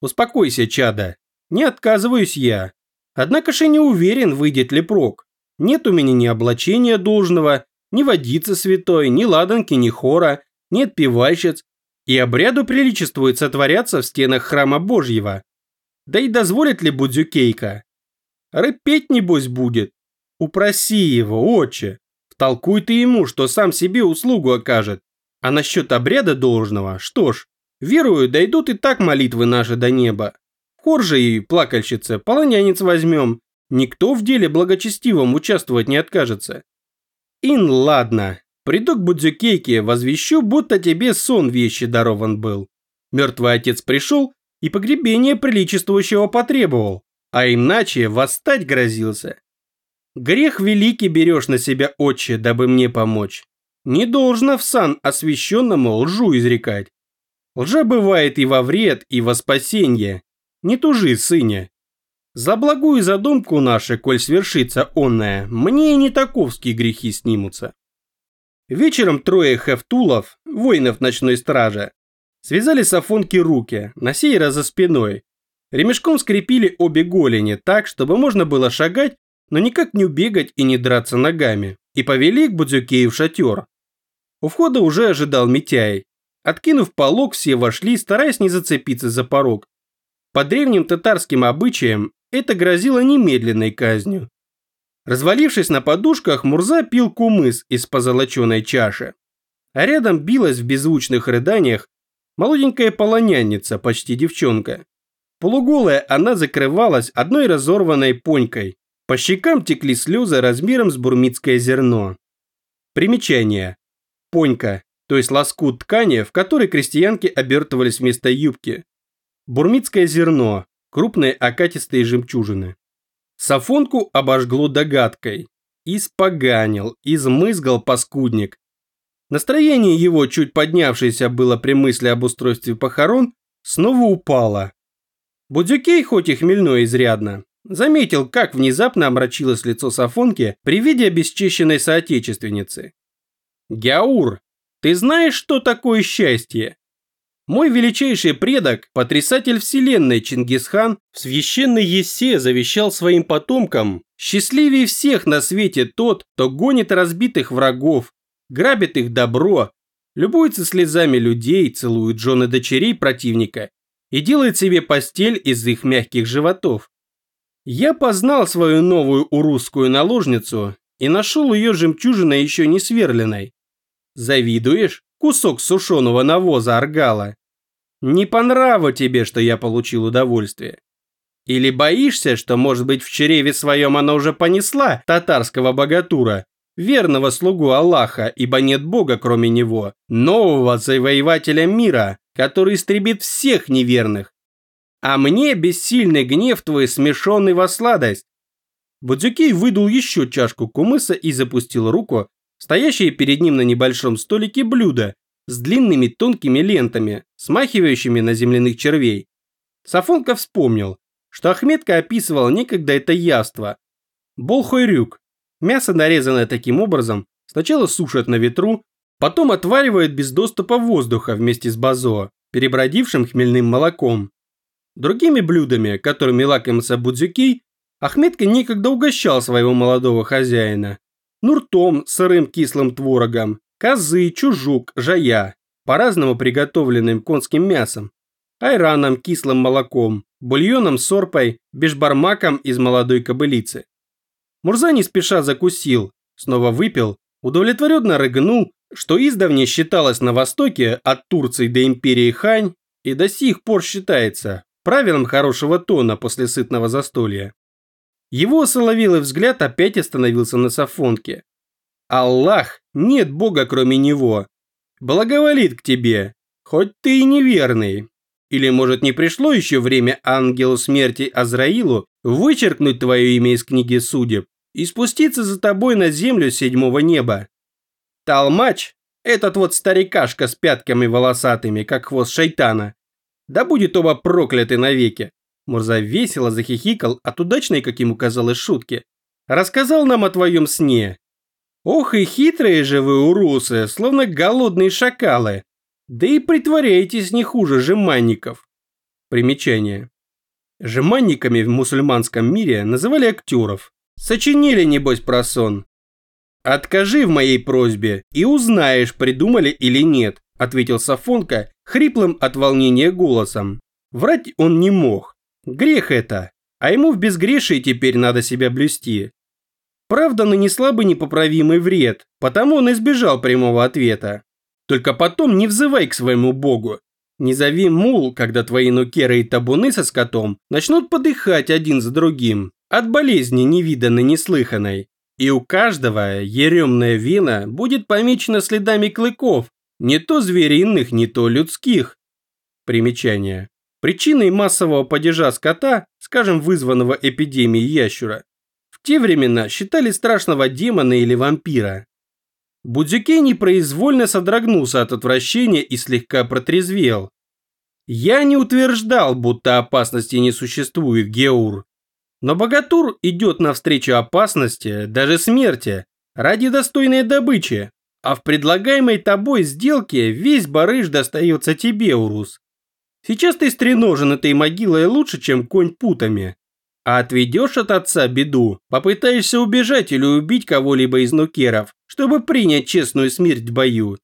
Успокойся, чада. Не отказываюсь я. Однако же не уверен, выйдет ли прок. Нет у меня ни облачения должного, ни водицы святой, ни ладанки, ни хора, ни отпевальщиц, и обряду приличествует сотворяться в стенах храма Божьего. Да и дозволит ли Будзюкейка? Рыпеть, небось, будет. Упроси его, отче. Втолкуй ты ему, что сам себе услугу окажет. А насчет обряда должного, что ж, верую, дойдут и так молитвы наши до неба. Хор же и плакальщица, полонянец возьмем. Никто в деле благочестивом участвовать не откажется. Ин, ладно. Приду к Будзюкейке, возвещу, будто тебе сон вещи дарован был. Мертвый отец пришел и погребение приличествующего потребовал, а иначе восстать грозился. Грех великий берешь на себя, отче, дабы мне помочь. Не должно в сан освященному лжу изрекать. Лжа бывает и во вред, и во спасенье. Не тужи, сыне. За благую задумку нашу, коль свершится онная, мне и не таковские грехи снимутся. Вечером трое хефтулов, воинов ночной стражи, связали сафонки руки, на сей раз за спиной. Ремешком скрепили обе голени так, чтобы можно было шагать, но никак не убегать и не драться ногами, и повели к Будзюкею в шатер. У входа уже ожидал Митяй. Откинув полог, все вошли, стараясь не зацепиться за порог. По древним татарским обычаям это грозило немедленной казнью. Развалившись на подушках, Мурза пил кумыс из позолоченной чаши. А рядом билась в беззвучных рыданиях молоденькая полонянница, почти девчонка. Полуголая она закрывалась одной разорванной понькой. По щекам текли слезы размером с бурмитское зерно. Примечание. Понька, то есть лоскут ткани, в который крестьянки обертывались вместо юбки. Бурмитское зерно, крупные окатистые жемчужины. Сафонку обожгло догадкой. Испоганил, измызгал паскудник. Настроение его, чуть поднявшееся было при мысли об устройстве похорон, снова упало. Будюкей, хоть и хмельной изрядно, заметил, как внезапно омрачилось лицо Сафонки при виде обесчищенной соотечественницы. «Гяур, ты знаешь, что такое счастье?» Мой величайший предок, потрясатель вселенной Чингисхан, в священной Есе завещал своим потомкам счастливее всех на свете тот, кто гонит разбитых врагов, грабит их добро, любуется слезами людей, целует жены дочерей противника и делает себе постель из их мягких животов. Я познал свою новую урусскую наложницу и нашел ее жемчужиной еще не сверленной. Завидуешь? Кусок сушеного навоза аргала. Не по нраву тебе, что я получил удовольствие. Или боишься, что, может быть, в чреве своем она уже понесла татарского богатура, верного слугу Аллаха, ибо нет Бога, кроме него, нового завоевателя мира, который истребит всех неверных. А мне бессильный гнев твой смешенный во сладость. Будзюкей выдул еще чашку кумыса и запустил руку, стоящее перед ним на небольшом столике блюдо с длинными тонкими лентами, смахивающими на земляных червей. Сафонка вспомнил, что Ахметка описывал некогда это яство. Болхойрюк. Мясо, нарезанное таким образом, сначала сушат на ветру, потом отваривают без доступа воздуха вместе с базо, перебродившим хмельным молоком. Другими блюдами, которыми лакомился Будзюкей, Ахметка некогда угощал своего молодого хозяина. Нуртом, сырым кислым творогом, козы, чужук, жая, по-разному приготовленным конским мясом, айраном, кислым молоком, бульоном с сорпой, бешбармаком из молодой кобылицы. Мурза не спеша закусил, снова выпил, удовлетворенно рыгнул, что издавна считалось на Востоке от Турции до империи Хань и до сих пор считается правилом хорошего тона после сытного застолья. Его соловелый взгляд опять остановился на Сафонке. Аллах, нет Бога кроме Него. Благоволит к тебе, хоть ты и неверный. Или, может, не пришло еще время ангелу смерти Азраилу вычеркнуть твое имя из книги судеб и спуститься за тобой на землю седьмого неба? Талмач, этот вот старикашка с пятками волосатыми, как хвост шайтана, да будет оба прокляты навеки. Мурза весело захихикал от удачной, как ему казалось, шутки. Рассказал нам о твоем сне, Ох и хитрые же вы, урусы, словно голодные шакалы. Да и притворяетесь не хуже жеманников. Примечание. Жеманниками в мусульманском мире называли актеров. Сочинили, небось, про сон. «Откажи в моей просьбе и узнаешь, придумали или нет», ответил Сафонка хриплым от волнения голосом. Врать он не мог. Грех это. А ему в безгрешии теперь надо себя блюсти. Правда нанесла бы непоправимый вред, потому он избежал прямого ответа. Только потом не взывай к своему богу. Не зови мул, когда твои нукеры и табуны со скотом начнут подыхать один за другим от болезни невиданной неслыханной. И у каждого еремная вина будет помечена следами клыков, не то звериных, не то людских. Примечание. Причиной массового падежа скота, скажем, вызванного эпидемией ящура, в те времена считали страшного демона или вампира. Будзюкей непроизвольно содрогнулся от отвращения и слегка протрезвел. Я не утверждал, будто опасности не существует, Геур. Но богатур идет навстречу опасности, даже смерти, ради достойной добычи. А в предлагаемой тобой сделке весь барыш достается тебе, Урус. Сейчас ты стреножен этой могилой лучше, чем конь путами. А отведешь от отца беду, попытаешься убежать или убить кого-либо из нукеров, чтобы принять честную смерть в бою.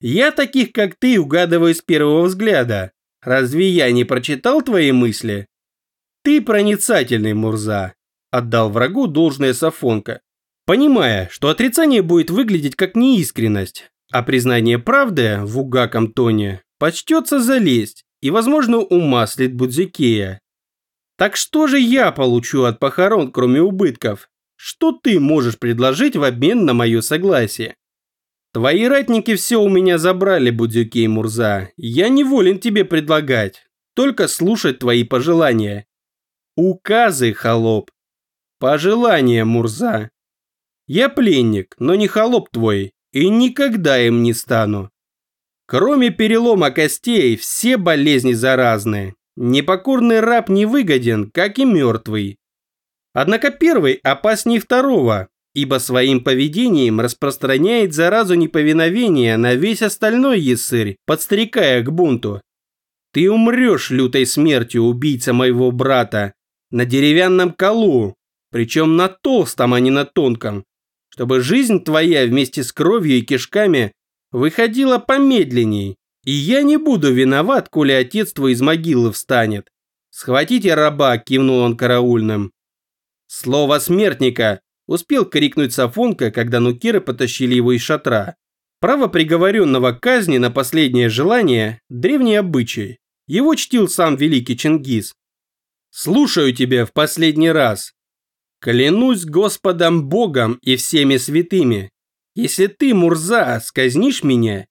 Я таких, как ты, угадываю с первого взгляда. Разве я не прочитал твои мысли? Ты проницательный, Мурза, отдал врагу должное Сафонка, понимая, что отрицание будет выглядеть как неискренность, а признание правды в угаком тоне почтется залезть и, возможно, умаслит Будзикея. Так что же я получу от похорон, кроме убытков? Что ты можешь предложить в обмен на мое согласие? Твои ратники все у меня забрали, Будзюкей Мурза. Я не волен тебе предлагать, только слушать твои пожелания. Указы, холоп. Пожелания, Мурза. Я пленник, но не холоп твой, и никогда им не стану. Кроме перелома костей, все болезни заразны. Непокорный раб не выгоден, как и мертвый. Однако первый опаснее второго, ибо своим поведением распространяет заразу неповиновения на весь остальной ясырь, подстрекая к бунту. Ты умрешь лютой смертью, убийца моего брата, на деревянном колу, причем на толстом, а не на тонком, чтобы жизнь твоя вместе с кровью и кишками выходила помедленней, и я не буду виноват, коли отец твой из могилы встанет. Схватите раба, кивнул он караульным. Слово смертника, успел крикнуть Сафонка, когда нукеры потащили его из шатра. Право приговоренного к казни на последнее желание – древний обычай. Его чтил сам великий Чингис. «Слушаю тебя в последний раз. Клянусь Господом Богом и всеми святыми, если ты, Мурза, сказнишь меня,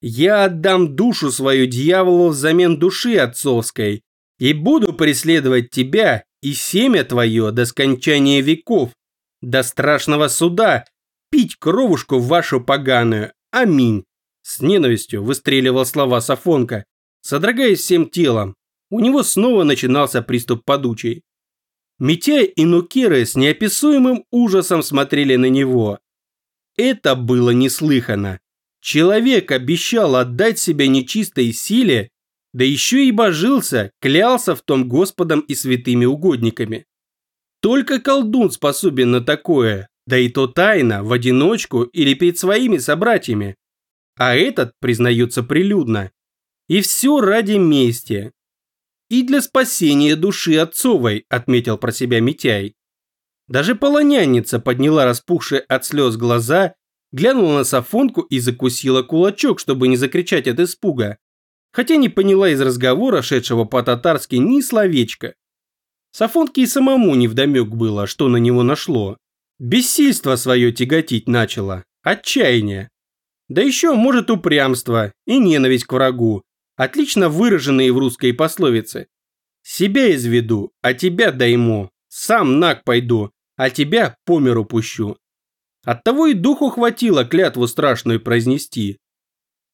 я отдам душу свою дьяволу взамен души отцовской и буду преследовать тебя и семя твое до скончания веков, до страшного суда, пить кровушку вашу поганую. Аминь. С ненавистью выстреливал слова Сафонка, содрогаясь всем телом. У него снова начинался приступ подучей. Митяй и Нукеры с неописуемым ужасом смотрели на него. Это было неслыханно. Человек обещал отдать себя нечистой силе, да еще и божился, клялся в том Господом и святыми угодниками. Только колдун способен на такое, да и то тайно, в одиночку или перед своими собратьями. А этот признается прилюдно. И все ради мести. И для спасения души отцовой, отметил про себя Митяй. Даже полонянница подняла распухшие от слез глаза, глянула на Сафонку и закусила кулачок, чтобы не закричать от испуга. Хотя не поняла из разговора, шедшего по-татарски, ни словечка. Сафонке и самому невдомек было, что на него нашло. Бессильство свое тяготить начало, отчаяние. Да еще, может, упрямство и ненависть к врагу, отлично выраженные в русской пословице. Себя изведу, а тебя дайму, сам наг пойду, а тебя по миру пущу. Оттого и духу хватило клятву страшную произнести.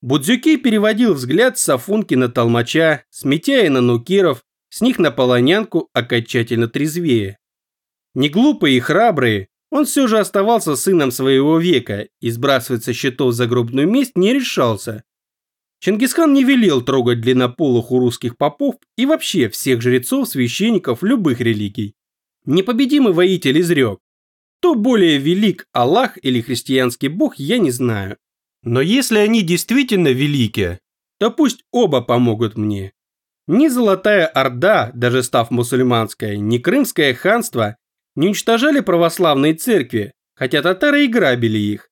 Будзюкей переводил взгляд с Сафунки на Толмача, с Митяя на Нукиров, с них на Полонянку окончательно трезвее. Не глупый и храбрый, он все же оставался сыном своего века и сбрасывать со счетов загробную месть не решался. Чингисхан не велел трогать длиннополых у русских попов и вообще всех жрецов, священников любых религий. Непобедимый воитель изрек. Кто более велик, Аллах или христианский бог, я не знаю. Но если они действительно велики, то пусть оба помогут мне. Ни Золотая Орда, даже став мусульманской, ни Крымское ханство не уничтожали православные церкви, хотя татары и грабили их.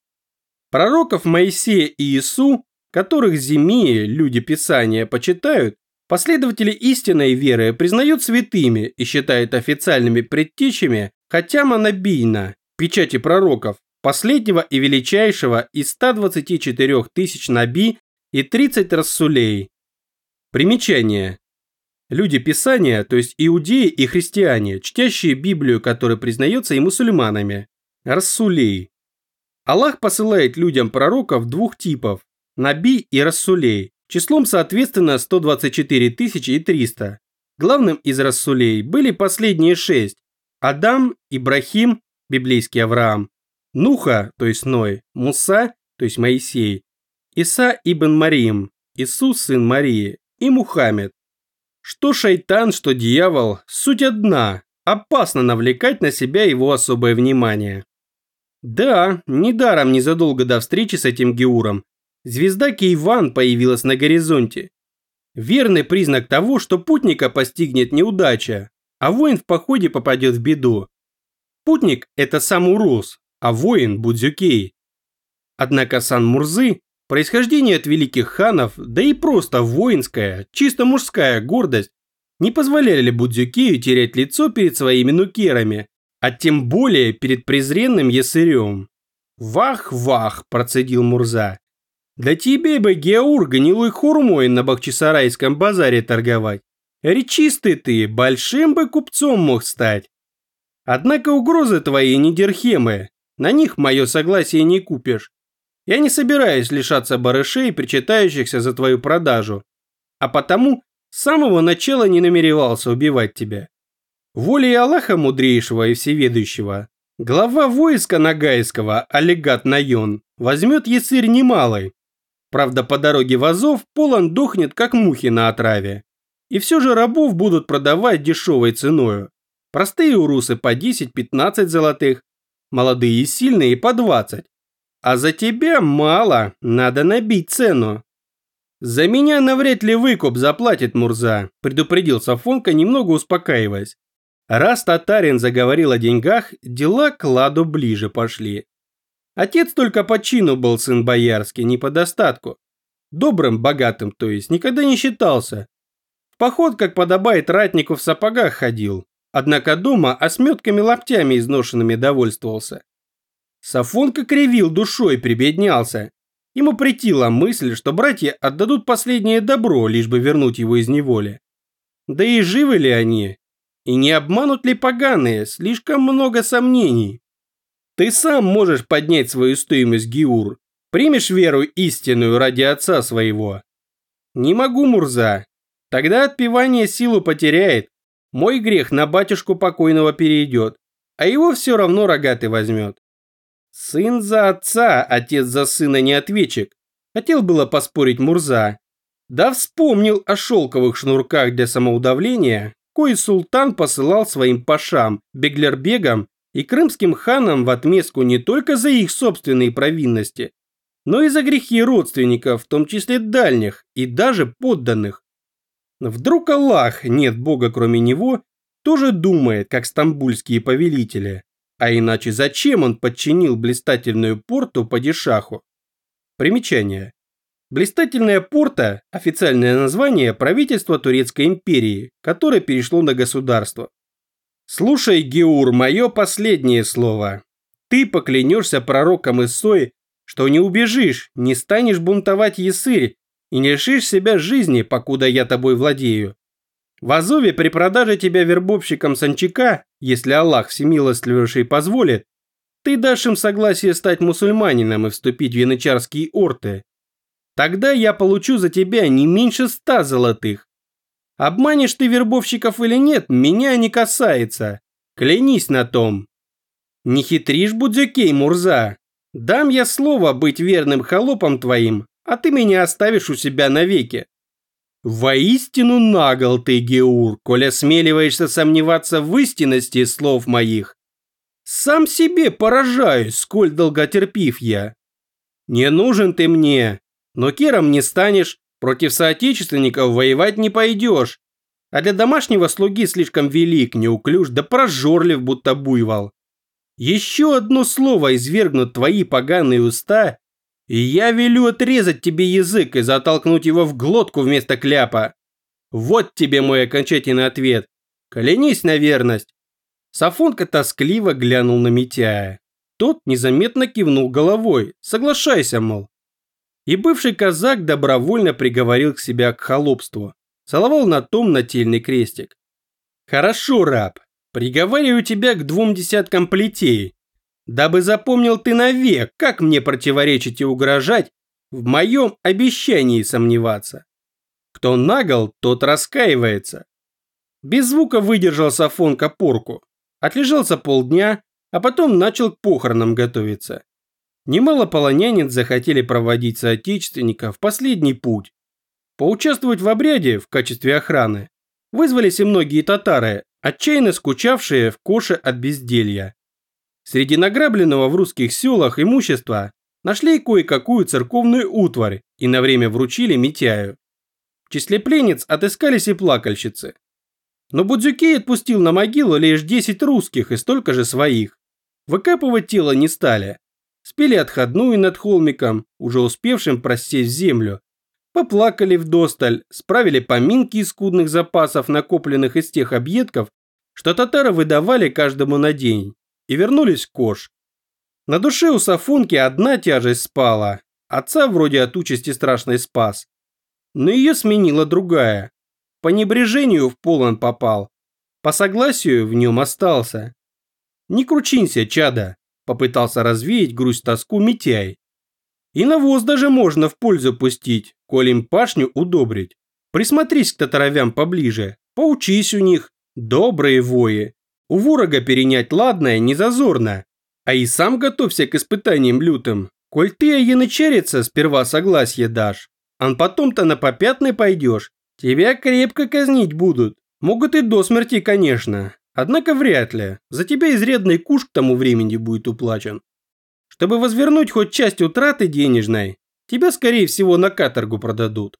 Пророков Моисея и Иису, которых зимие люди Писания почитают, последователи истинной веры признают святыми и считают официальными предтечами Хатяма Набийна, печати пророков, последнего и величайшего из 124 тысяч наби и 30 рассулей. Примечание. Люди Писания, то есть иудеи и христиане, чтящие Библию, которая признается и мусульманами. Рассулей. Аллах посылает людям пророков двух типов – Наби и Рассулей, числом соответственно 124 300. Главным из Рассулей были последние шесть – Адам, Ибрахим, библейский Авраам, Нуха, то есть Ной, Муса, то есть Моисей, Иса ибн Марим, Иисус сын Марии и Мухаммед. Что шайтан, что дьявол, суть одна, опасно навлекать на себя его особое внимание. Да, недаром незадолго до встречи с этим Геуром звезда Кейван появилась на горизонте. Верный признак того, что путника постигнет неудача, а воин в походе попадет в беду. Путник – это сам Урус, а воин – Будзюкей. Однако сан Мурзы – происхождение от великих ханов, да и просто воинская, чисто мужская гордость не позволяли Будзюкею терять лицо перед своими нукерами, а тем более перед презренным ясырем. «Вах-вах!» – процедил Мурза. «Да тебе бы, Геур, гнилой хурмой на Бахчисарайском базаре торговать. Речистый ты, большим бы купцом мог стать. Однако угрозы твои не дерхемы, на них мое согласие не купишь. Я не собираюсь лишаться барышей, причитающихся за твою продажу, а потому с самого начала не намеревался убивать тебя. Волей Аллаха Мудрейшего и Всеведущего, глава войска Нагайского, Олегат Найон, возьмет ясырь немалый. Правда, по дороге в Азов полон дохнет, как мухи на отраве. И все же рабов будут продавать дешевой ценою. Простые урусы по 10-15 золотых, молодые и сильные по 20. А за тебя мало, надо набить цену. За меня навряд ли выкуп заплатит Мурза, предупредил Сафонка, немного успокаиваясь. Раз татарин заговорил о деньгах, дела к ладу ближе пошли. Отец только по чину был сын боярский, не по достатку. Добрым, богатым, то есть, никогда не считался. В поход, как подобает ратнику, в сапогах ходил. Однако дома осметками лаптями изношенными довольствовался. Сафонка кривил душой, прибеднялся. Ему притила мысль, что братья отдадут последнее добро, лишь бы вернуть его из неволи. Да и живы ли они? И не обманут ли поганые? Слишком много сомнений. Ты сам можешь поднять свою стоимость, Гиур. Примешь веру истинную ради отца своего? Не могу, Мурза. Тогда отпевание силу потеряет, мой грех на батюшку покойного перейдет, а его все равно рогатый возьмет. Сын за отца, отец за сына не ответчик. Хотел было поспорить Мурза. Да вспомнил о шелковых шнурках для самоудавления, кой султан посылал своим пашам, беглербегам и крымским ханам в отместку не только за их собственные провинности, но и за грехи родственников, в том числе дальних и даже подданных. Вдруг Аллах, нет Бога кроме него, тоже думает, как стамбульские повелители. А иначе зачем он подчинил блистательную порту падишаху? Примечание. Блистательная порта – официальное название правительства Турецкой империи, которое перешло на государство. Слушай, Геур, мое последнее слово. Ты поклянешься пророком Исой, что не убежишь, не станешь бунтовать Ясырь и не лишишь себя жизни, покуда я тобой владею. В Азове при продаже тебя вербовщикам Санчака, если Аллах всемилостливейший позволит, ты дашь им согласие стать мусульманином и вступить в янычарские орты. Тогда я получу за тебя не меньше ста золотых. Обманешь ты вербовщиков или нет, меня не касается. Клянись на том. Не хитришь, Будзюкей, Мурза. Дам я слово быть верным холопом твоим, а ты меня оставишь у себя навеки. Воистину нагл ты, Геур, коли осмеливаешься сомневаться в истинности слов моих. Сам себе поражаюсь, сколь долготерпив я. Не нужен ты мне, но кером не станешь, против соотечественников воевать не пойдешь. А для домашнего слуги слишком велик, неуклюж, да прожорлив, будто буйвол. Еще одно слово извергнут твои поганые уста, и я велю отрезать тебе язык и затолкнуть его в глотку вместо кляпа. Вот тебе мой окончательный ответ. Клянись на верность. Сафонка тоскливо глянул на Митяя. Тот незаметно кивнул головой, соглашайся, мол. И бывший казак добровольно приговорил к себя к холопству. Целовал на том нательный крестик. Хорошо, раб, приговариваю тебя к двум десяткам плетей, дабы запомнил ты навек, как мне противоречить и угрожать, в моем обещании сомневаться. Кто нагл, тот раскаивается. Без звука выдержал Сафонка порку, отлежался полдня, а потом начал к похоронам готовиться. Немало полонянин захотели проводить соотечественника в последний путь. Поучаствовать в обряде в качестве охраны вызвались и многие татары, отчаянно скучавшие в коше от безделья. Среди награбленного в русских селах имущества нашли кое-какую церковную утварь и на время вручили Митяю. В числе пленниц отыскались и плакальщицы. Но Будзюкей отпустил на могилу лишь 10 русских и столько же своих. Выкапывать тело не стали. Спели отходную над холмиком, уже успевшим просесть землю. Поплакали вдосталь, справили поминки из скудных запасов, накопленных из тех объедков, что татары выдавали каждому на день и вернулись в Кош. На душе у Сафунки одна тяжесть спала, отца вроде от участи страшной спас. Но ее сменила другая. По небрежению в полон попал, по согласию в нем остался. Не кручинься, чада, попытался развеять грусть-тоску Митяй. И навоз даже можно в пользу пустить, коль им пашню удобрить. Присмотрись к татаровям поближе, поучись у них, добрые вои, у ворога перенять ладное не зазорно. А и сам готовься к испытаниям лютым. Коль ты, янычарица, сперва согласие дашь, а потом-то на попятный пойдешь, тебя крепко казнить будут. Могут и до смерти, конечно. Однако вряд ли. За тебя изрядный куш к тому времени будет уплачен. Чтобы возвернуть хоть часть утраты денежной, тебя, скорее всего, на каторгу продадут.